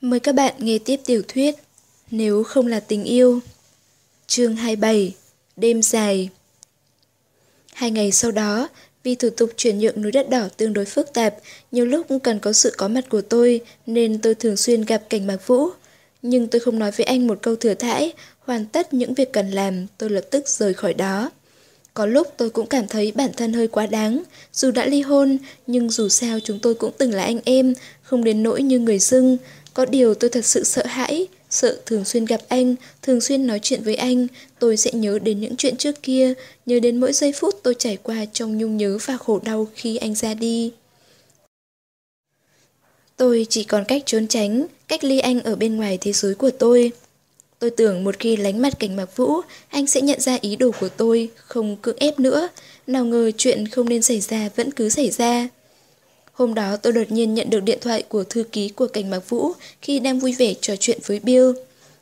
Mời các bạn nghe tiếp tiểu thuyết Nếu không là tình yêu Chương 27 Đêm dài Hai ngày sau đó, vì thủ tục chuyển nhượng núi đất đỏ tương đối phức tạp, nhiều lúc cần có sự có mặt của tôi nên tôi thường xuyên gặp cảnh Mạc Vũ. Nhưng tôi không nói với anh một câu thừa thãi, hoàn tất những việc cần làm, tôi lập tức rời khỏi đó. Có lúc tôi cũng cảm thấy bản thân hơi quá đáng, dù đã ly hôn, nhưng dù sao chúng tôi cũng từng là anh em, không đến nỗi như người dưng. Có điều tôi thật sự sợ hãi, sợ thường xuyên gặp anh, thường xuyên nói chuyện với anh, tôi sẽ nhớ đến những chuyện trước kia, nhớ đến mỗi giây phút tôi trải qua trong nhung nhớ và khổ đau khi anh ra đi. Tôi chỉ còn cách trốn tránh, cách ly anh ở bên ngoài thế giới của tôi. Tôi tưởng một khi lánh mặt cảnh Mạc Vũ, anh sẽ nhận ra ý đồ của tôi, không cưỡng ép nữa. Nào ngờ chuyện không nên xảy ra vẫn cứ xảy ra. Hôm đó tôi đột nhiên nhận được điện thoại của thư ký của cảnh Mạc Vũ khi đang vui vẻ trò chuyện với Bill.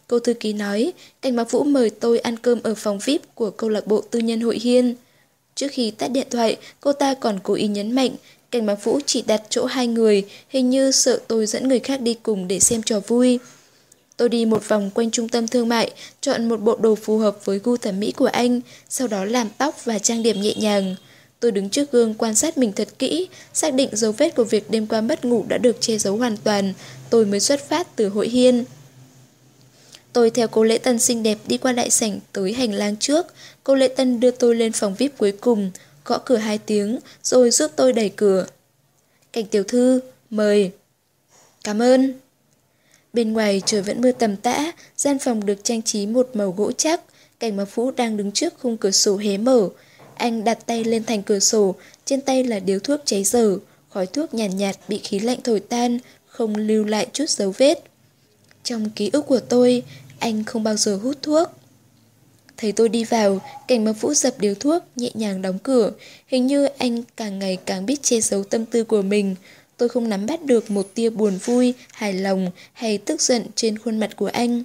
Cô thư ký nói, cảnh Mạc Vũ mời tôi ăn cơm ở phòng VIP của câu lạc bộ tư nhân hội hiên. Trước khi tắt điện thoại, cô ta còn cố ý nhấn mạnh, cảnh Mạc Vũ chỉ đặt chỗ hai người, hình như sợ tôi dẫn người khác đi cùng để xem trò vui. Tôi đi một vòng quanh trung tâm thương mại, chọn một bộ đồ phù hợp với gu thẩm mỹ của anh, sau đó làm tóc và trang điểm nhẹ nhàng. Tôi đứng trước gương quan sát mình thật kỹ, xác định dấu vết của việc đêm qua mất ngủ đã được che giấu hoàn toàn, tôi mới xuất phát từ hội hiên. Tôi theo cô Lễ Tân xinh đẹp đi qua đại sảnh tới hành lang trước, cô Lễ Tân đưa tôi lên phòng VIP cuối cùng, gõ cửa hai tiếng, rồi giúp tôi đẩy cửa. Cảnh tiểu thư, mời. Cảm ơn. Bên ngoài trời vẫn mưa tầm tã, gian phòng được trang trí một màu gỗ chắc, cảnh mà Phú đang đứng trước khung cửa sổ hé mở. Anh đặt tay lên thành cửa sổ, trên tay là điếu thuốc cháy dở, khói thuốc nhàn nhạt, nhạt bị khí lạnh thổi tan, không lưu lại chút dấu vết. Trong ký ức của tôi, anh không bao giờ hút thuốc. Thấy tôi đi vào, cảnh mà Vũ dập điếu thuốc, nhẹ nhàng đóng cửa. Hình như anh càng ngày càng biết che giấu tâm tư của mình. Tôi không nắm bắt được một tia buồn vui, hài lòng hay tức giận trên khuôn mặt của anh.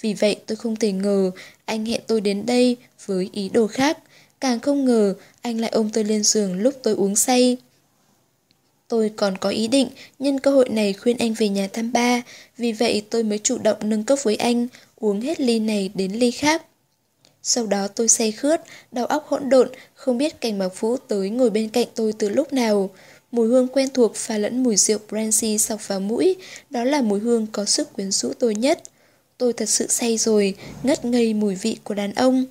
Vì vậy tôi không thể ngờ anh hẹn tôi đến đây với ý đồ khác. Càng không ngờ anh lại ôm tôi lên giường lúc tôi uống say. Tôi còn có ý định nhân cơ hội này khuyên anh về nhà thăm ba, vì vậy tôi mới chủ động nâng cốc với anh, uống hết ly này đến ly khác. Sau đó tôi say khướt, đầu óc hỗn độn, không biết cảnh mặc phú tới ngồi bên cạnh tôi từ lúc nào. Mùi hương quen thuộc pha lẫn mùi rượu brandy sọc vào mũi, đó là mùi hương có sức quyến rũ tôi nhất. Tôi thật sự say rồi, ngất ngây mùi vị của đàn ông.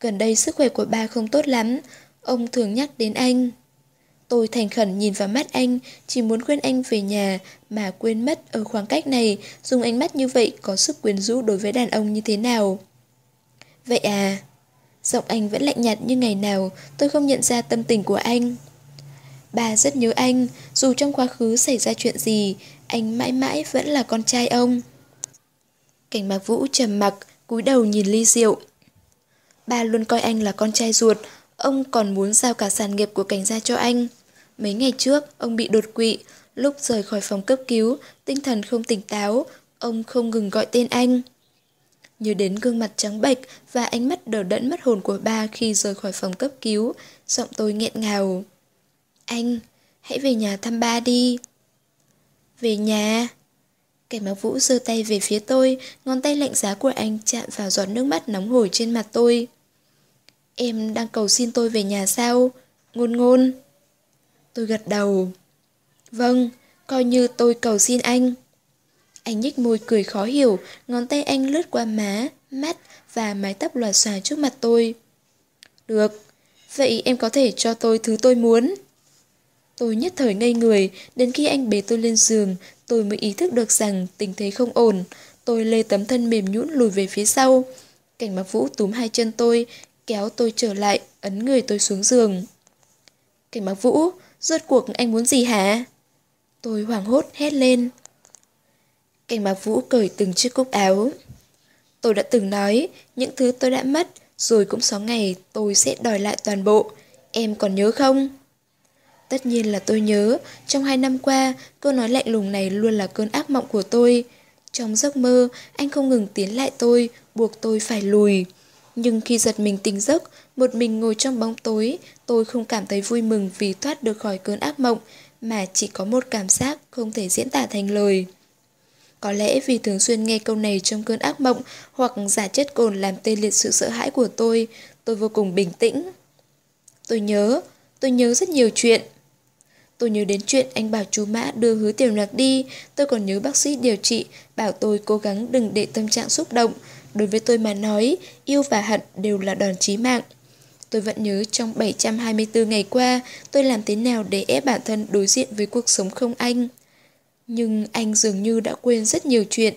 Gần đây sức khỏe của ba không tốt lắm, ông thường nhắc đến anh. Tôi thành khẩn nhìn vào mắt anh, chỉ muốn khuyên anh về nhà mà quên mất ở khoảng cách này, dùng ánh mắt như vậy có sức quyến rũ đối với đàn ông như thế nào. Vậy à? Giọng anh vẫn lạnh nhạt như ngày nào, tôi không nhận ra tâm tình của anh. Bà rất nhớ anh, dù trong quá khứ xảy ra chuyện gì, anh mãi mãi vẫn là con trai ông. Cảnh mạc vũ trầm mặc, cúi đầu nhìn ly rượu. Ba luôn coi anh là con trai ruột, ông còn muốn giao cả sản nghiệp của cảnh gia cho anh. Mấy ngày trước, ông bị đột quỵ, lúc rời khỏi phòng cấp cứu, tinh thần không tỉnh táo, ông không ngừng gọi tên anh. Nhớ đến gương mặt trắng bệch và ánh mắt đờ đẫn mất hồn của ba khi rời khỏi phòng cấp cứu, giọng tôi nghẹn ngào. Anh, hãy về nhà thăm ba đi. Về nhà? Cảnh báo vũ giơ tay về phía tôi, ngón tay lạnh giá của anh chạm vào giọt nước mắt nóng hổi trên mặt tôi. Em đang cầu xin tôi về nhà sao? Ngôn ngôn. Tôi gật đầu. Vâng, coi như tôi cầu xin anh. Anh nhích môi cười khó hiểu, ngón tay anh lướt qua má, mắt và mái tóc lòa xòa trước mặt tôi. Được, vậy em có thể cho tôi thứ tôi muốn. Tôi nhất thời ngây người, đến khi anh bế tôi lên giường, tôi mới ý thức được rằng tình thế không ổn. Tôi lê tấm thân mềm nhũn lùi về phía sau. Cảnh mặc vũ túm hai chân tôi, kéo tôi trở lại, ấn người tôi xuống giường. Cảnh bác vũ, rốt cuộc anh muốn gì hả? Tôi hoảng hốt hét lên. Cảnh bác vũ cởi từng chiếc cúc áo. Tôi đã từng nói, những thứ tôi đã mất, rồi cũng sáu ngày tôi sẽ đòi lại toàn bộ. Em còn nhớ không? Tất nhiên là tôi nhớ, trong hai năm qua, câu nói lạnh lùng này luôn là cơn ác mộng của tôi. Trong giấc mơ, anh không ngừng tiến lại tôi, buộc tôi phải lùi. Nhưng khi giật mình tỉnh giấc, một mình ngồi trong bóng tối, tôi không cảm thấy vui mừng vì thoát được khỏi cơn ác mộng, mà chỉ có một cảm giác không thể diễn tả thành lời. Có lẽ vì thường xuyên nghe câu này trong cơn ác mộng hoặc giả chất cồn làm tê liệt sự sợ hãi của tôi, tôi vô cùng bình tĩnh. Tôi nhớ, tôi nhớ rất nhiều chuyện. Tôi nhớ đến chuyện anh bảo chú Mã đưa hứa tiểu lạc đi, tôi còn nhớ bác sĩ điều trị, bảo tôi cố gắng đừng để tâm trạng xúc động. Đối với tôi mà nói, yêu và hận đều là đòn chí mạng. Tôi vẫn nhớ trong 724 ngày qua, tôi làm thế nào để ép bản thân đối diện với cuộc sống không anh. Nhưng anh dường như đã quên rất nhiều chuyện.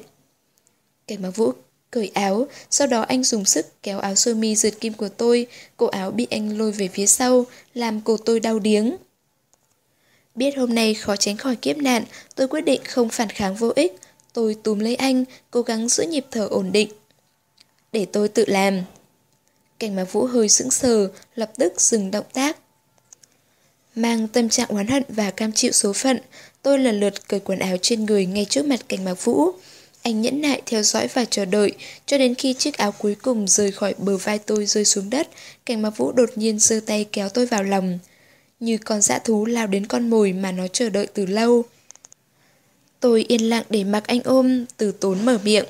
Cảnh mặc vũ cởi áo, sau đó anh dùng sức kéo áo sơ mi rượt kim của tôi, cổ áo bị anh lôi về phía sau, làm cổ tôi đau điếng. Biết hôm nay khó tránh khỏi kiếp nạn, tôi quyết định không phản kháng vô ích. Tôi túm lấy anh, cố gắng giữ nhịp thở ổn định. Để tôi tự làm. Cảnh mà Vũ hơi sững sờ, lập tức dừng động tác. Mang tâm trạng oán hận và cam chịu số phận, tôi lần lượt cởi quần áo trên người ngay trước mặt cảnh mạc Vũ. Anh nhẫn nại theo dõi và chờ đợi, cho đến khi chiếc áo cuối cùng rời khỏi bờ vai tôi rơi xuống đất, cảnh mạc Vũ đột nhiên giơ tay kéo tôi vào lòng. Như con dã thú lao đến con mồi mà nó chờ đợi từ lâu. Tôi yên lặng để mặc anh ôm, từ tốn mở miệng.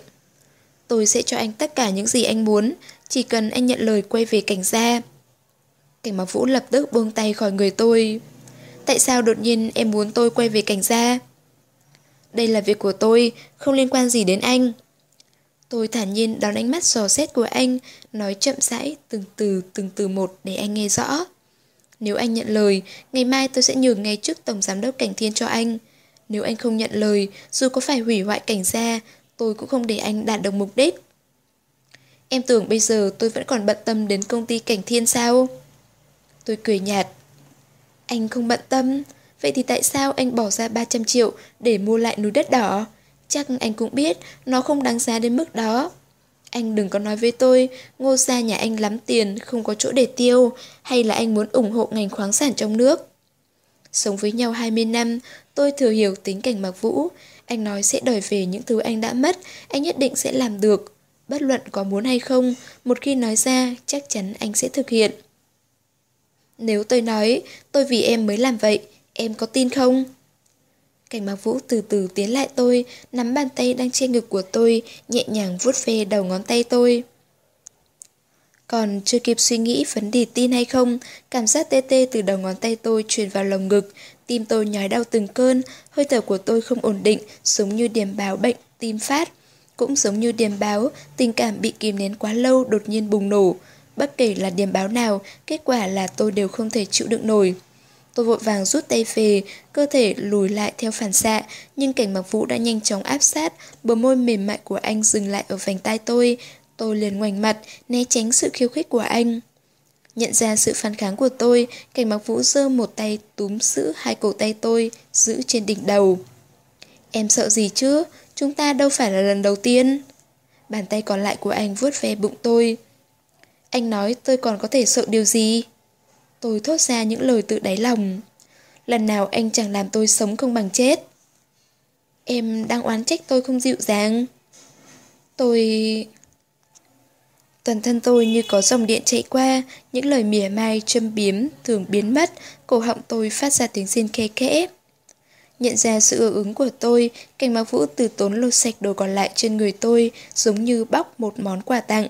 Tôi sẽ cho anh tất cả những gì anh muốn, chỉ cần anh nhận lời quay về cảnh gia. Cảnh mặc vũ lập tức buông tay khỏi người tôi. Tại sao đột nhiên em muốn tôi quay về cảnh gia? Đây là việc của tôi, không liên quan gì đến anh. Tôi thản nhiên đón ánh mắt sò xét của anh, nói chậm rãi, từng từ, từng từ một để anh nghe rõ. Nếu anh nhận lời, ngày mai tôi sẽ nhường ngay trước Tổng Giám đốc Cảnh Thiên cho anh. Nếu anh không nhận lời, dù có phải hủy hoại cảnh gia, tôi cũng không để anh đạt được mục đích. Em tưởng bây giờ tôi vẫn còn bận tâm đến công ty Cảnh Thiên sao? Tôi cười nhạt. Anh không bận tâm, vậy thì tại sao anh bỏ ra 300 triệu để mua lại núi đất đỏ? Chắc anh cũng biết nó không đáng giá đến mức đó. Anh đừng có nói với tôi, ngô gia nhà anh lắm tiền, không có chỗ để tiêu, hay là anh muốn ủng hộ ngành khoáng sản trong nước. Sống với nhau 20 năm, tôi thừa hiểu tính cảnh Mạc Vũ. Anh nói sẽ đòi về những thứ anh đã mất, anh nhất định sẽ làm được. Bất luận có muốn hay không, một khi nói ra, chắc chắn anh sẽ thực hiện. Nếu tôi nói, tôi vì em mới làm vậy, em có tin không? Cảnh Mạc Vũ từ từ tiến lại tôi, nắm bàn tay đang trên ngực của tôi, nhẹ nhàng vuốt về đầu ngón tay tôi. Còn chưa kịp suy nghĩ vấn đề tin hay không, cảm giác tê tê từ đầu ngón tay tôi truyền vào lồng ngực, tim tôi nhói đau từng cơn, hơi thở của tôi không ổn định, giống như điểm báo bệnh tim phát. Cũng giống như điểm báo, tình cảm bị kìm nén quá lâu đột nhiên bùng nổ. Bất kể là điểm báo nào, kết quả là tôi đều không thể chịu đựng nổi. Tôi vội vàng rút tay về, cơ thể lùi lại theo phản xạ, nhưng cảnh mặc vũ đã nhanh chóng áp sát, bờ môi mềm mại của anh dừng lại ở vành tai tôi. Tôi liền ngoảnh mặt, né tránh sự khiêu khích của anh. Nhận ra sự phản kháng của tôi, cảnh mặc vũ giơ một tay túm giữ hai cổ tay tôi, giữ trên đỉnh đầu. Em sợ gì chứ? Chúng ta đâu phải là lần đầu tiên. Bàn tay còn lại của anh vuốt ve bụng tôi. Anh nói tôi còn có thể sợ điều gì? Tôi thốt ra những lời tự đáy lòng. Lần nào anh chẳng làm tôi sống không bằng chết. Em đang oán trách tôi không dịu dàng. Tôi... Toàn thân tôi như có dòng điện chạy qua, những lời mỉa mai, châm biếm, thường biến mất, cổ họng tôi phát ra tiếng xin khe kẽ. Nhận ra sự ưa ứng của tôi, cảnh mạc vũ từ tốn lột sạch đồ còn lại trên người tôi, giống như bóc một món quà tặng.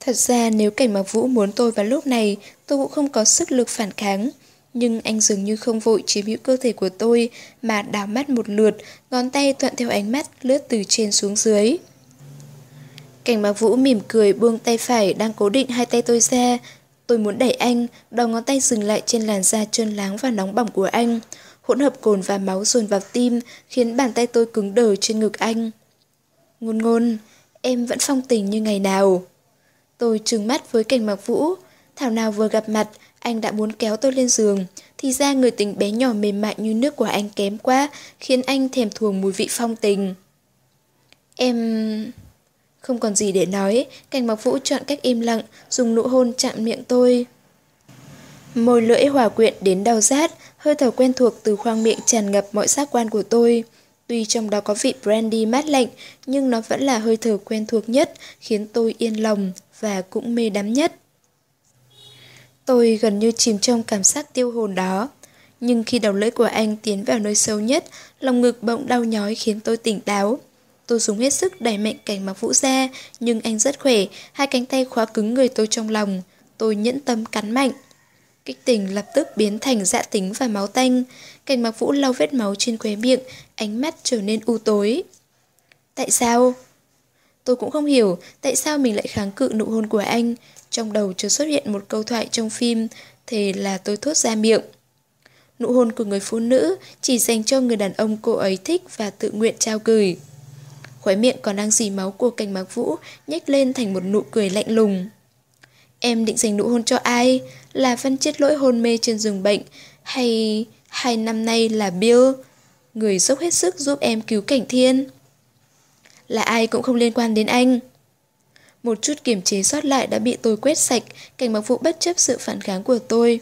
Thật ra nếu cảnh mạc vũ muốn tôi vào lúc này, tôi cũng không có sức lực phản kháng. Nhưng anh dường như không vội chiếm hữu cơ thể của tôi, mà đào mắt một lượt, ngón tay thuận theo ánh mắt lướt từ trên xuống dưới. Cảnh mạc vũ mỉm cười buông tay phải đang cố định hai tay tôi ra. Tôi muốn đẩy anh, đầu ngón tay dừng lại trên làn da trơn láng và nóng bỏng của anh. Hỗn hợp cồn và máu dồn vào tim, khiến bàn tay tôi cứng đờ trên ngực anh. Ngôn ngôn, em vẫn phong tình như ngày nào. Tôi trừng mắt với cảnh mặc vũ. Thảo nào vừa gặp mặt, anh đã muốn kéo tôi lên giường. Thì ra người tình bé nhỏ mềm mại như nước của anh kém quá, khiến anh thèm thuồng mùi vị phong tình. Em... Không còn gì để nói, cảnh mặc vũ chọn cách im lặng, dùng nụ hôn chạm miệng tôi. Môi lưỡi hòa quyện đến đau rát, hơi thở quen thuộc từ khoang miệng tràn ngập mọi giác quan của tôi. Tuy trong đó có vị brandy mát lạnh, nhưng nó vẫn là hơi thở quen thuộc nhất, khiến tôi yên lòng và cũng mê đắm nhất. Tôi gần như chìm trong cảm giác tiêu hồn đó. Nhưng khi đầu lưỡi của anh tiến vào nơi sâu nhất, lòng ngực bỗng đau nhói khiến tôi tỉnh táo. Tôi dùng hết sức đẩy mạnh cảnh mặc vũ ra, nhưng anh rất khỏe, hai cánh tay khóa cứng người tôi trong lòng. Tôi nhẫn tâm cắn mạnh. Kích tình lập tức biến thành dạ tính và máu tanh. Cảnh mặc vũ lau vết máu trên khóe miệng, ánh mắt trở nên u tối. Tại sao? Tôi cũng không hiểu tại sao mình lại kháng cự nụ hôn của anh. Trong đầu chưa xuất hiện một câu thoại trong phim, thế là tôi thốt ra miệng. Nụ hôn của người phụ nữ chỉ dành cho người đàn ông cô ấy thích và tự nguyện trao gửi. Khóe miệng còn đang dì máu của cành mạc vũ nhếch lên thành một nụ cười lạnh lùng. Em định dành nụ hôn cho ai? Là phân chết lỗi hôn mê trên giường bệnh? Hay... hai năm nay là Bill? Người dốc hết sức giúp em cứu cảnh thiên? Là ai cũng không liên quan đến anh. Một chút kiềm chế sót lại đã bị tôi quét sạch, cảnh mặc vụ bất chấp sự phản kháng của tôi.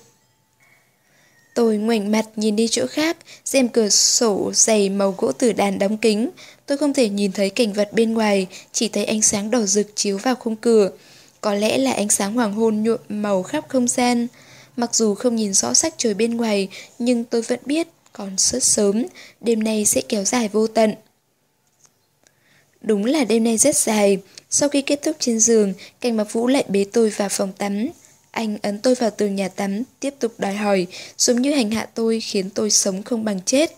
Tôi ngoảnh mặt nhìn đi chỗ khác, xem cửa sổ dày màu gỗ tử đàn đóng kính. Tôi không thể nhìn thấy cảnh vật bên ngoài, chỉ thấy ánh sáng đỏ rực chiếu vào khung cửa. Có lẽ là ánh sáng hoàng hôn nhuộm màu khắp không gian. Mặc dù không nhìn rõ sắc trời bên ngoài, nhưng tôi vẫn biết còn rất sớm, đêm nay sẽ kéo dài vô tận. Đúng là đêm nay rất dài. Sau khi kết thúc trên giường, Cảnh Mặc Vũ lại bế tôi vào phòng tắm. Anh ấn tôi vào tường nhà tắm, tiếp tục đòi hỏi, giống như hành hạ tôi khiến tôi sống không bằng chết.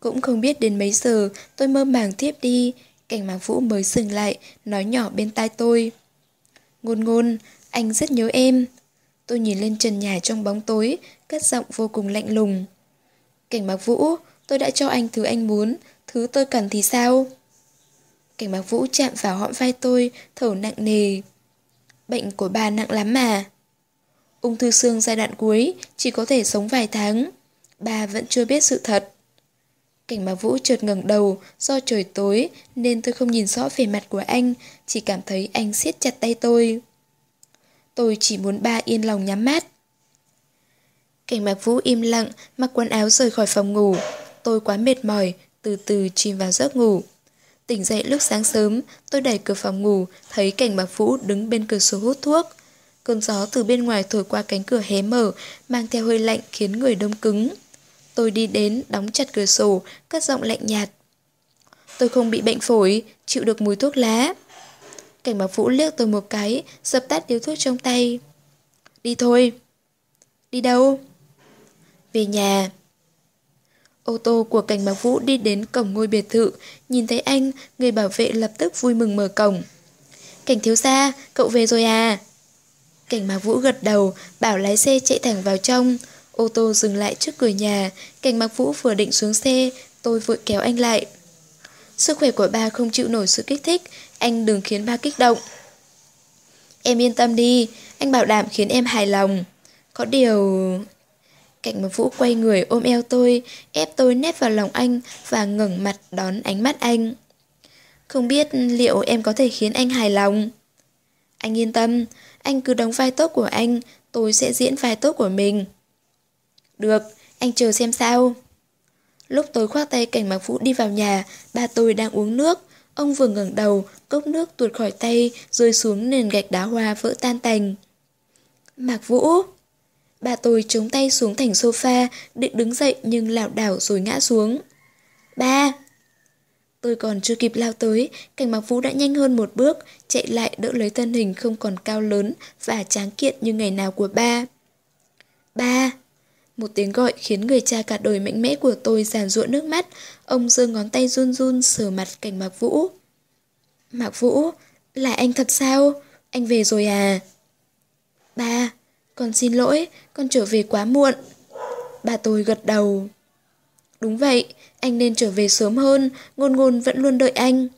Cũng không biết đến mấy giờ, tôi mơ màng tiếp đi. Cảnh Mạc Vũ mới dừng lại, nói nhỏ bên tai tôi. Ngôn ngôn, anh rất nhớ em. Tôi nhìn lên trần nhà trong bóng tối, cất giọng vô cùng lạnh lùng. Cảnh Mạc Vũ, tôi đã cho anh thứ anh muốn, thứ tôi cần thì sao? Cảnh Mạc Vũ chạm vào hõm vai tôi, thở nặng nề. Bệnh của bà nặng lắm mà. Ung thư xương giai đoạn cuối, chỉ có thể sống vài tháng. Bà vẫn chưa biết sự thật. Cảnh mà Vũ chợt ngẩng đầu, do trời tối nên tôi không nhìn rõ về mặt của anh, chỉ cảm thấy anh siết chặt tay tôi. Tôi chỉ muốn ba yên lòng nhắm mắt. Cảnh Mạc Vũ im lặng, mặc quần áo rời khỏi phòng ngủ. Tôi quá mệt mỏi, từ từ chìm vào giấc ngủ. Tỉnh dậy lúc sáng sớm, tôi đẩy cửa phòng ngủ, thấy cảnh Mạc Vũ đứng bên cửa sổ hút thuốc. Cơn gió từ bên ngoài thổi qua cánh cửa hé mở, mang theo hơi lạnh khiến người đông cứng. Tôi đi đến, đóng chặt cửa sổ, cất giọng lạnh nhạt. Tôi không bị bệnh phổi, chịu được mùi thuốc lá. Cảnh Mạc Vũ liếc tôi một cái, dập tắt điếu thuốc trong tay. Đi thôi. Đi đâu? Về nhà. Ô tô của cảnh Mạc Vũ đi đến cổng ngôi biệt thự, nhìn thấy anh, người bảo vệ lập tức vui mừng mở cổng. Cảnh thiếu gia, cậu về rồi à? Cảnh Mạc Vũ gật đầu, bảo lái xe chạy thẳng vào trong. Ô tô dừng lại trước cửa nhà, cảnh mặc Vũ vừa định xuống xe, tôi vội kéo anh lại. Sức khỏe của ba không chịu nổi sự kích thích, anh đừng khiến ba kích động. Em yên tâm đi, anh bảo đảm khiến em hài lòng. Có điều... Cảnh mặc Vũ quay người ôm eo tôi, ép tôi nép vào lòng anh và ngẩng mặt đón ánh mắt anh. Không biết liệu em có thể khiến anh hài lòng. Anh yên tâm, anh cứ đóng vai tốt của anh, tôi sẽ diễn vai tốt của mình. Được, anh chờ xem sao. Lúc tôi khoác tay cảnh Mạc Vũ đi vào nhà, ba tôi đang uống nước. Ông vừa ngẩng đầu, cốc nước tuột khỏi tay, rơi xuống nền gạch đá hoa vỡ tan tành. Mạc Vũ... Bà tôi chống tay xuống thành sofa, định đứng dậy nhưng lảo đảo rồi ngã xuống. Ba! Tôi còn chưa kịp lao tới, cảnh Mạc Vũ đã nhanh hơn một bước, chạy lại đỡ lấy thân hình không còn cao lớn và tráng kiện như ngày nào của ba. Ba! Một tiếng gọi khiến người cha cả đời mạnh mẽ của tôi giàn ruộng nước mắt, ông giơ ngón tay run run sờ mặt cảnh Mạc Vũ. Mạc Vũ, là anh thật sao? Anh về rồi à? Ba, con xin lỗi, con trở về quá muộn. Bà tôi gật đầu. Đúng vậy, anh nên trở về sớm hơn, ngôn ngôn vẫn luôn đợi anh.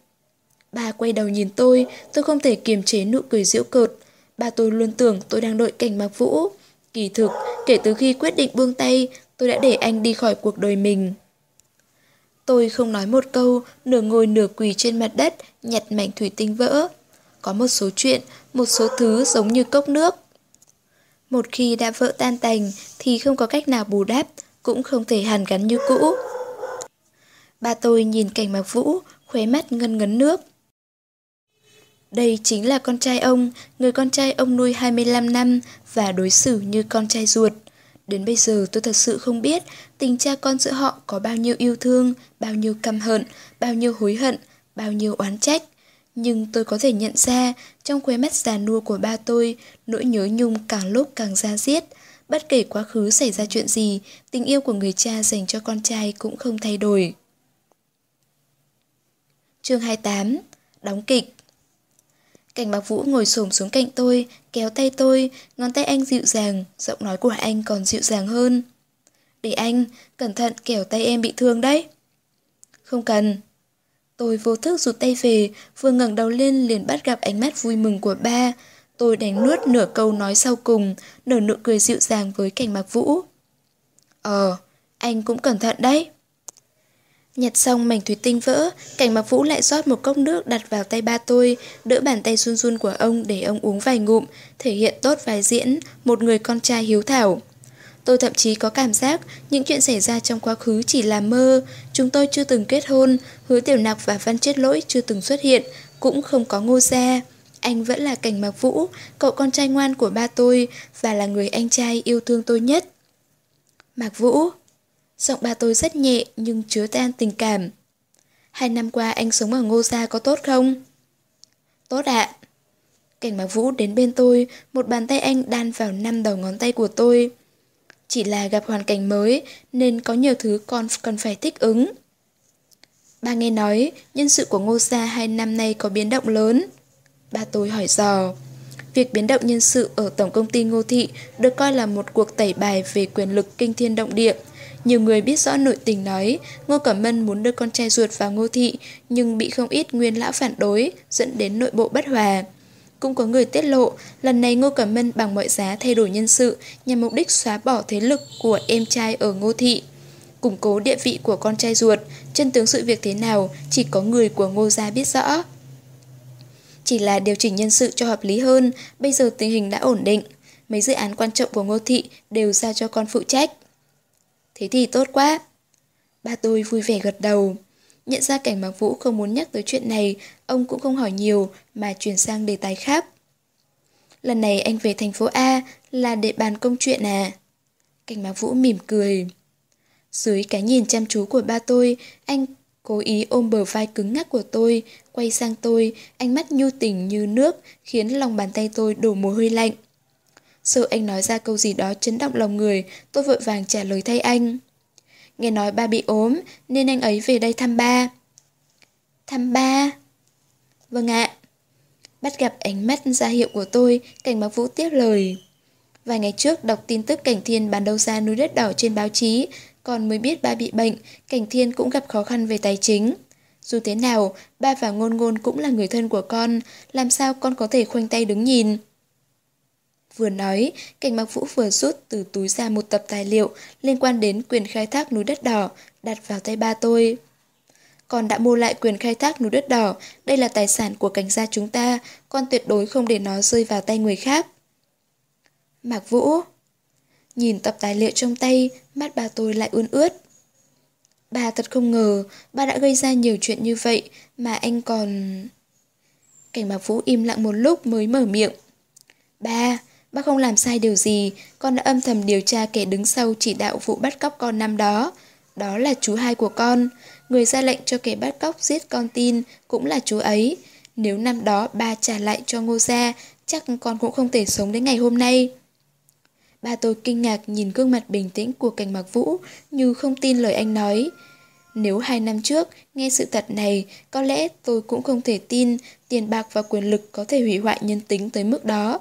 Bà quay đầu nhìn tôi, tôi không thể kiềm chế nụ cười giễu cợt. Bà tôi luôn tưởng tôi đang đợi cảnh Mạc Vũ. Kỳ thực, kể từ khi quyết định buông tay, tôi đã để anh đi khỏi cuộc đời mình. Tôi không nói một câu, nửa ngồi nửa quỳ trên mặt đất, nhặt mảnh thủy tinh vỡ. Có một số chuyện, một số thứ giống như cốc nước. Một khi đã vỡ tan tành thì không có cách nào bù đắp, cũng không thể hàn gắn như cũ. Ba tôi nhìn cảnh mặc vũ, khóe mắt ngân ngấn nước. Đây chính là con trai ông, người con trai ông nuôi 25 năm và đối xử như con trai ruột. Đến bây giờ tôi thật sự không biết tình cha con giữa họ có bao nhiêu yêu thương, bao nhiêu căm hận, bao nhiêu hối hận, bao nhiêu oán trách. Nhưng tôi có thể nhận ra, trong khóe mắt già nua của ba tôi, nỗi nhớ nhung càng lúc càng ra diết. Bất kể quá khứ xảy ra chuyện gì, tình yêu của người cha dành cho con trai cũng không thay đổi. Chương 28 Đóng kịch Cảnh bạc vũ ngồi xổm xuống cạnh tôi, kéo tay tôi, ngón tay anh dịu dàng, giọng nói của anh còn dịu dàng hơn. Để anh, cẩn thận kẻo tay em bị thương đấy. Không cần. Tôi vô thức rụt tay về, vừa ngẩng đầu lên liền bắt gặp ánh mắt vui mừng của ba. Tôi đánh nuốt nửa câu nói sau cùng, nở nụ cười dịu dàng với cảnh mạc vũ. Ờ, anh cũng cẩn thận đấy. Nhặt xong mảnh thủy tinh vỡ, cảnh mặc vũ lại rót một cốc nước đặt vào tay ba tôi, đỡ bàn tay run run của ông để ông uống vài ngụm, thể hiện tốt vài diễn, một người con trai hiếu thảo. Tôi thậm chí có cảm giác những chuyện xảy ra trong quá khứ chỉ là mơ, chúng tôi chưa từng kết hôn, hứa tiểu nặc và văn chết lỗi chưa từng xuất hiện, cũng không có ngô gia. Anh vẫn là cảnh mặc vũ, cậu con trai ngoan của ba tôi và là người anh trai yêu thương tôi nhất. Mạc Vũ Giọng ba tôi rất nhẹ nhưng chứa tan tình cảm. Hai năm qua anh sống ở Ngô Gia có tốt không? Tốt ạ. Cảnh bác Vũ đến bên tôi, một bàn tay anh đan vào năm đầu ngón tay của tôi. Chỉ là gặp hoàn cảnh mới nên có nhiều thứ con cần phải thích ứng. Ba nghe nói nhân sự của Ngô Gia hai năm nay có biến động lớn. Ba tôi hỏi dò. Việc biến động nhân sự ở Tổng công ty Ngô Thị được coi là một cuộc tẩy bài về quyền lực kinh thiên động địa. Nhiều người biết rõ nội tình nói Ngô Cẩm Mân muốn đưa con trai ruột vào Ngô Thị nhưng bị không ít nguyên lão phản đối dẫn đến nội bộ bất hòa. Cũng có người tiết lộ, lần này Ngô Cẩm Mân bằng mọi giá thay đổi nhân sự nhằm mục đích xóa bỏ thế lực của em trai ở Ngô Thị. Củng cố địa vị của con trai ruột, chân tướng sự việc thế nào chỉ có người của Ngô Gia biết rõ. Chỉ là điều chỉnh nhân sự cho hợp lý hơn, bây giờ tình hình đã ổn định. Mấy dự án quan trọng của Ngô Thị đều giao cho con phụ trách. Thế thì tốt quá. Ba tôi vui vẻ gật đầu. Nhận ra cảnh Mạc Vũ không muốn nhắc tới chuyện này, ông cũng không hỏi nhiều mà chuyển sang đề tài khác. Lần này anh về thành phố A là để bàn công chuyện à? Cảnh Mạc Vũ mỉm cười. Dưới cái nhìn chăm chú của ba tôi, anh cố ý ôm bờ vai cứng ngắc của tôi, quay sang tôi, ánh mắt nhu tình như nước, khiến lòng bàn tay tôi đổ mồ hôi lạnh. Sợ anh nói ra câu gì đó chấn động lòng người, tôi vội vàng trả lời thay anh. Nghe nói ba bị ốm, nên anh ấy về đây thăm ba. Thăm ba? Vâng ạ. Bắt gặp ánh mắt ra hiệu của tôi, cảnh báo vũ tiếp lời. Vài ngày trước đọc tin tức Cảnh Thiên bán đấu giá núi đất đỏ trên báo chí, còn mới biết ba bị bệnh, Cảnh Thiên cũng gặp khó khăn về tài chính. Dù thế nào, ba và ngôn ngôn cũng là người thân của con, làm sao con có thể khoanh tay đứng nhìn. Vừa nói, cảnh mặc vũ vừa rút từ túi ra một tập tài liệu liên quan đến quyền khai thác núi đất đỏ, đặt vào tay ba tôi. Con đã mua lại quyền khai thác núi đất đỏ, đây là tài sản của cảnh gia chúng ta, con tuyệt đối không để nó rơi vào tay người khác. Mạc Vũ Nhìn tập tài liệu trong tay, mắt ba tôi lại ươn ướt. Bà thật không ngờ, ba đã gây ra nhiều chuyện như vậy mà anh còn... Cảnh Mạc Vũ im lặng một lúc mới mở miệng. Ba, Bác không làm sai điều gì, con đã âm thầm điều tra kẻ đứng sau chỉ đạo vụ bắt cóc con năm đó. Đó là chú hai của con. Người ra lệnh cho kẻ bắt cóc giết con tin cũng là chú ấy. Nếu năm đó ba trả lại cho ngô gia, chắc con cũng không thể sống đến ngày hôm nay. Ba tôi kinh ngạc nhìn gương mặt bình tĩnh của cảnh mặc vũ như không tin lời anh nói. Nếu hai năm trước nghe sự thật này, có lẽ tôi cũng không thể tin tiền bạc và quyền lực có thể hủy hoại nhân tính tới mức đó.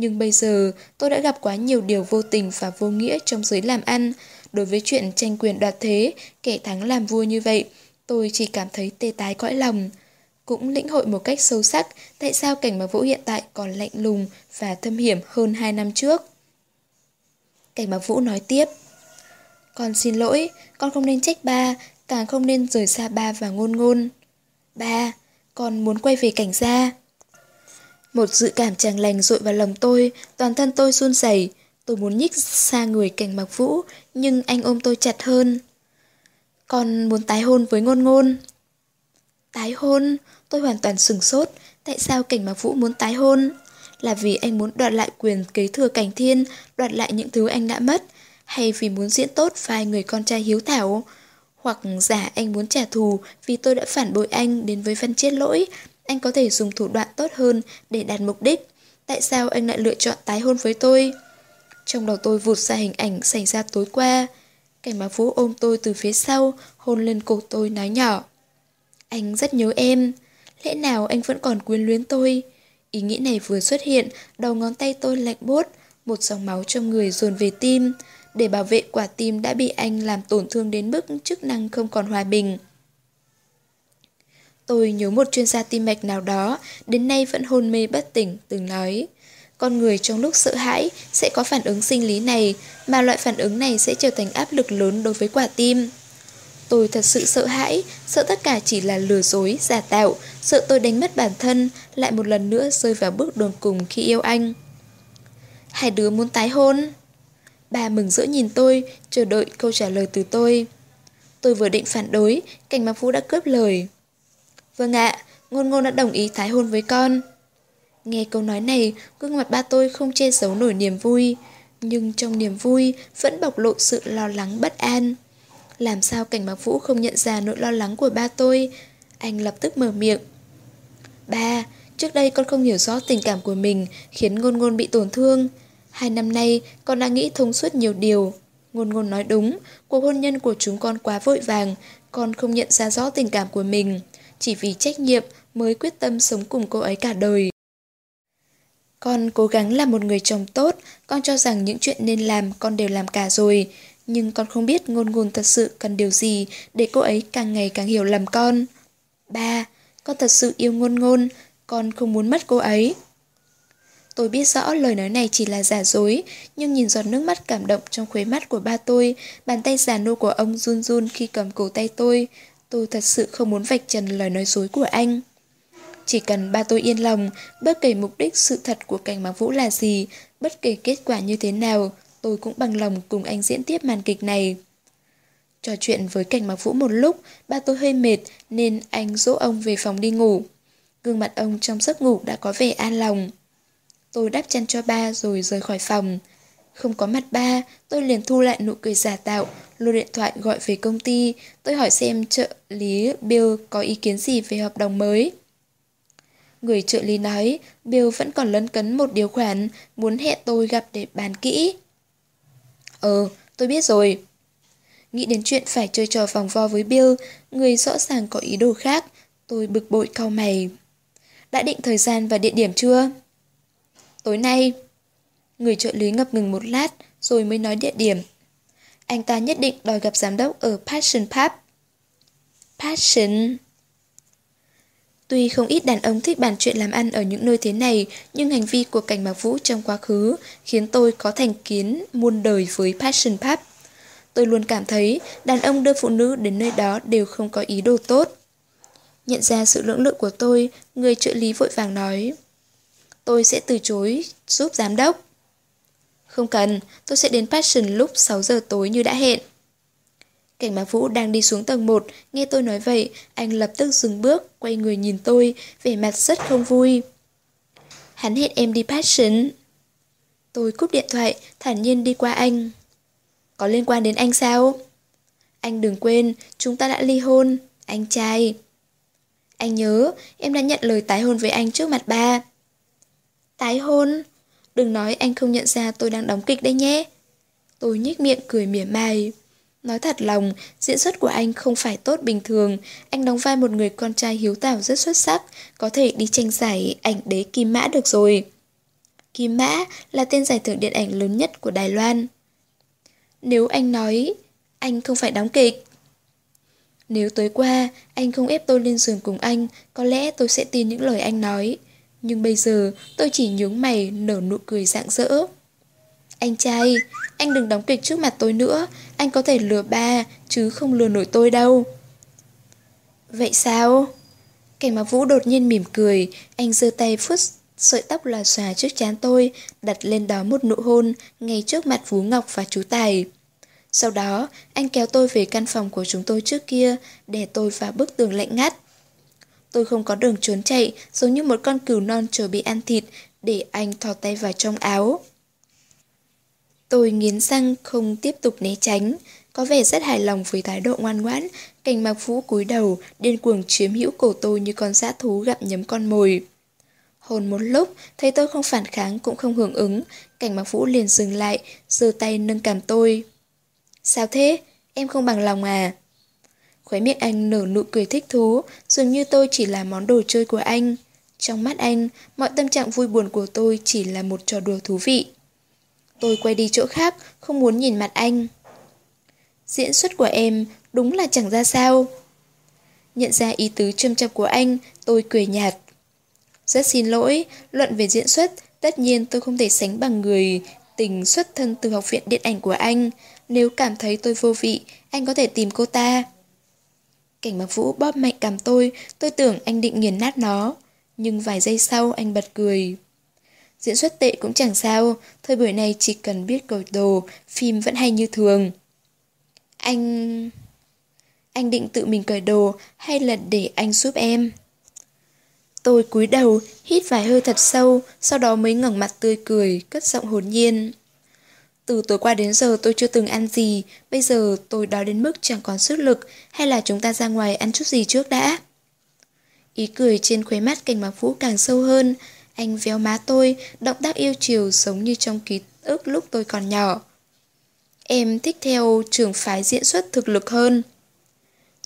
Nhưng bây giờ tôi đã gặp quá nhiều điều vô tình và vô nghĩa trong giới làm ăn. Đối với chuyện tranh quyền đoạt thế, kẻ thắng làm vua như vậy, tôi chỉ cảm thấy tê tái cõi lòng. Cũng lĩnh hội một cách sâu sắc tại sao cảnh mà Vũ hiện tại còn lạnh lùng và thâm hiểm hơn 2 năm trước. Cảnh mà Vũ nói tiếp. Con xin lỗi, con không nên trách ba, càng không nên rời xa ba và ngôn ngôn. Ba, con muốn quay về cảnh gia. Một dự cảm chẳng lành dội vào lòng tôi, toàn thân tôi run rẩy. Tôi muốn nhích xa người cảnh mặc vũ, nhưng anh ôm tôi chặt hơn. Con muốn tái hôn với ngôn ngôn. Tái hôn? Tôi hoàn toàn sừng sốt. Tại sao cảnh mặc vũ muốn tái hôn? Là vì anh muốn đoạt lại quyền kế thừa cảnh thiên, đoạt lại những thứ anh đã mất. Hay vì muốn diễn tốt vai người con trai hiếu thảo? Hoặc giả anh muốn trả thù vì tôi đã phản bội anh đến với Văn Chết Lỗi, anh có thể dùng thủ đoạn tốt hơn để đạt mục đích. Tại sao anh lại lựa chọn tái hôn với tôi? Trong đầu tôi vụt ra hình ảnh xảy ra tối qua. Cảnh mà Vũ ôm tôi từ phía sau, hôn lên cổ tôi nói nhỏ. Anh rất nhớ em. Lẽ nào anh vẫn còn quyến luyến tôi? Ý nghĩ này vừa xuất hiện, đầu ngón tay tôi lạnh bốt, một dòng máu trong người dồn về tim. Để bảo vệ quả tim đã bị anh làm tổn thương đến mức chức năng không còn hòa bình. Tôi nhớ một chuyên gia tim mạch nào đó, đến nay vẫn hôn mê bất tỉnh, từng nói. Con người trong lúc sợ hãi sẽ có phản ứng sinh lý này, mà loại phản ứng này sẽ trở thành áp lực lớn đối với quả tim. Tôi thật sự sợ hãi, sợ tất cả chỉ là lừa dối, giả tạo, sợ tôi đánh mất bản thân, lại một lần nữa rơi vào bước đường cùng khi yêu anh. Hai đứa muốn tái hôn. Bà mừng rỡ nhìn tôi, chờ đợi câu trả lời từ tôi. Tôi vừa định phản đối, cảnh mà Phú đã cướp lời. Vâng ạ, ngôn ngôn đã đồng ý tái hôn với con. Nghe câu nói này, gương mặt ba tôi không che giấu nổi niềm vui. Nhưng trong niềm vui vẫn bộc lộ sự lo lắng bất an. Làm sao cảnh bác vũ không nhận ra nỗi lo lắng của ba tôi? Anh lập tức mở miệng. Ba, trước đây con không hiểu rõ tình cảm của mình khiến ngôn ngôn bị tổn thương. Hai năm nay, con đã nghĩ thông suốt nhiều điều. Ngôn ngôn nói đúng, cuộc hôn nhân của chúng con quá vội vàng, con không nhận ra rõ tình cảm của mình. Chỉ vì trách nhiệm mới quyết tâm sống cùng cô ấy cả đời. Con cố gắng làm một người chồng tốt, con cho rằng những chuyện nên làm con đều làm cả rồi. Nhưng con không biết ngôn ngôn thật sự cần điều gì để cô ấy càng ngày càng hiểu lầm con. Ba, con thật sự yêu ngôn ngôn, con không muốn mất cô ấy. Tôi biết rõ lời nói này chỉ là giả dối, nhưng nhìn giọt nước mắt cảm động trong khuế mắt của ba tôi, bàn tay già nô của ông run run khi cầm cổ tay tôi. Tôi thật sự không muốn vạch trần lời nói dối của anh. Chỉ cần ba tôi yên lòng, bất kể mục đích sự thật của cảnh mạc vũ là gì, bất kể kết quả như thế nào, tôi cũng bằng lòng cùng anh diễn tiếp màn kịch này. Trò chuyện với cảnh mạc vũ một lúc, ba tôi hơi mệt nên anh dỗ ông về phòng đi ngủ. Gương mặt ông trong giấc ngủ đã có vẻ an lòng. Tôi đắp chăn cho ba rồi rời khỏi phòng. Không có mặt ba, tôi liền thu lại nụ cười giả tạo, lôi điện thoại gọi về công ty. Tôi hỏi xem trợ lý Bill có ý kiến gì về hợp đồng mới. Người trợ lý nói, Bill vẫn còn lấn cấn một điều khoản, muốn hẹn tôi gặp để bàn kỹ. Ờ, tôi biết rồi. Nghĩ đến chuyện phải chơi trò vòng vo với Bill, người rõ ràng có ý đồ khác, tôi bực bội cau mày. Đã định thời gian và địa điểm chưa? Tối nay. Người trợ lý ngập ngừng một lát, rồi mới nói địa điểm. Anh ta nhất định đòi gặp giám đốc ở Passion Pub. Passion... Tuy không ít đàn ông thích bàn chuyện làm ăn ở những nơi thế này, nhưng hành vi của cảnh mạc vũ trong quá khứ khiến tôi có thành kiến muôn đời với Passion Pub. Tôi luôn cảm thấy đàn ông đưa phụ nữ đến nơi đó đều không có ý đồ tốt. Nhận ra sự lưỡng lự của tôi, người trợ lý vội vàng nói Tôi sẽ từ chối giúp giám đốc. Không cần, tôi sẽ đến Passion lúc 6 giờ tối như đã hẹn. Cảnh Mạc Vũ đang đi xuống tầng 1, nghe tôi nói vậy, anh lập tức dừng bước, quay người nhìn tôi, vẻ mặt rất không vui. Hắn hẹn em đi passion. Tôi cúp điện thoại, thản nhiên đi qua anh. Có liên quan đến anh sao? Anh đừng quên, chúng ta đã ly hôn, anh trai. Anh nhớ, em đã nhận lời tái hôn với anh trước mặt ba. Tái hôn? Đừng nói anh không nhận ra tôi đang đóng kịch đấy nhé. Tôi nhếch miệng cười mỉa mai. Nói thật lòng, diễn xuất của anh không phải tốt bình thường. Anh đóng vai một người con trai hiếu thảo rất xuất sắc, có thể đi tranh giải ảnh đế Kim Mã được rồi. Kim Mã là tên giải thưởng điện ảnh lớn nhất của Đài Loan. Nếu anh nói, anh không phải đóng kịch. Nếu tối qua, anh không ép tôi lên giường cùng anh, có lẽ tôi sẽ tin những lời anh nói. Nhưng bây giờ, tôi chỉ nhướng mày nở nụ cười rạng rỡ. Anh trai, anh đừng đóng kịch trước mặt tôi nữa, anh có thể lừa ba, chứ không lừa nổi tôi đâu. Vậy sao? Cảnh mà Vũ đột nhiên mỉm cười, anh giơ tay phút sợi tóc là xòa trước chán tôi, đặt lên đó một nụ hôn, ngay trước mặt Vũ Ngọc và chú Tài. Sau đó, anh kéo tôi về căn phòng của chúng tôi trước kia, để tôi vào bức tường lạnh ngắt. Tôi không có đường trốn chạy, giống như một con cừu non chờ bị ăn thịt, để anh thò tay vào trong áo. Tôi nghiến răng không tiếp tục né tránh, có vẻ rất hài lòng với thái độ ngoan ngoãn, cảnh mặc vũ cúi đầu, điên cuồng chiếm hữu cổ tôi như con dã thú gặm nhấm con mồi. Hồn một lúc, thấy tôi không phản kháng cũng không hưởng ứng, cảnh mặc vũ liền dừng lại, giơ tay nâng cảm tôi. Sao thế? Em không bằng lòng à? Khóe miệng anh nở nụ cười thích thú, dường như tôi chỉ là món đồ chơi của anh. Trong mắt anh, mọi tâm trạng vui buồn của tôi chỉ là một trò đùa thú vị. Tôi quay đi chỗ khác, không muốn nhìn mặt anh. Diễn xuất của em đúng là chẳng ra sao. Nhận ra ý tứ châm chọc của anh, tôi cười nhạt. Rất xin lỗi, luận về diễn xuất, tất nhiên tôi không thể sánh bằng người tình xuất thân từ học viện điện ảnh của anh. Nếu cảm thấy tôi vô vị, anh có thể tìm cô ta. Cảnh mặc vũ bóp mạnh cảm tôi, tôi tưởng anh định nghiền nát nó. Nhưng vài giây sau anh bật cười. Diễn xuất tệ cũng chẳng sao, thời buổi này chỉ cần biết cầu đồ, phim vẫn hay như thường. Anh... Anh định tự mình cởi đồ hay là để anh giúp em? Tôi cúi đầu, hít vài hơi thật sâu, sau đó mới ngẩng mặt tươi cười, cất giọng hồn nhiên. Từ tối qua đến giờ tôi chưa từng ăn gì, bây giờ tôi đói đến mức chẳng còn sức lực, hay là chúng ta ra ngoài ăn chút gì trước đã? Ý cười trên khuế mắt cảnh mạc vũ càng sâu hơn, anh véo má tôi, động tác yêu chiều giống như trong ký ức lúc tôi còn nhỏ. Em thích theo trường phái diễn xuất thực lực hơn.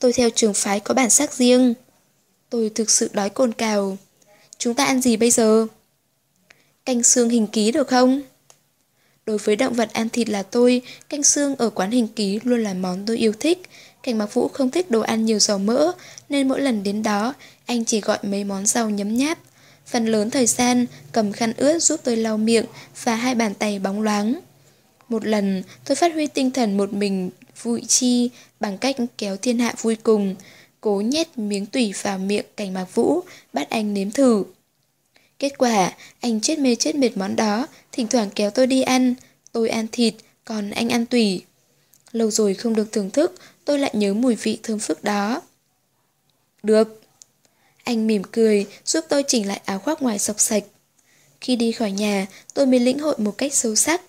Tôi theo trường phái có bản sắc riêng. Tôi thực sự đói cồn cào. Chúng ta ăn gì bây giờ? Canh xương hình ký được không? Đối với động vật ăn thịt là tôi, canh xương ở quán hình ký luôn là món tôi yêu thích. Cảnh Mạc Vũ không thích đồ ăn nhiều dầu mỡ, nên mỗi lần đến đó, anh chỉ gọi mấy món rau nhấm nháp. Phần lớn thời gian, cầm khăn ướt giúp tôi lau miệng và hai bàn tay bóng loáng. Một lần, tôi phát huy tinh thần một mình vui chi bằng cách kéo thiên hạ vui cùng, cố nhét miếng tủy vào miệng cảnh mạc vũ, bắt anh nếm thử. Kết quả, anh chết mê chết mệt món đó, thỉnh thoảng kéo tôi đi ăn, tôi ăn thịt, còn anh ăn tủy. Lâu rồi không được thưởng thức, tôi lại nhớ mùi vị thơm phức đó. Được. Anh mỉm cười, giúp tôi chỉnh lại áo khoác ngoài sọc sạch. Khi đi khỏi nhà, tôi mới lĩnh hội một cách sâu sắc.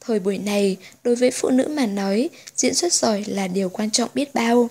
Thời buổi này, đối với phụ nữ mà nói, diễn xuất giỏi là điều quan trọng biết bao.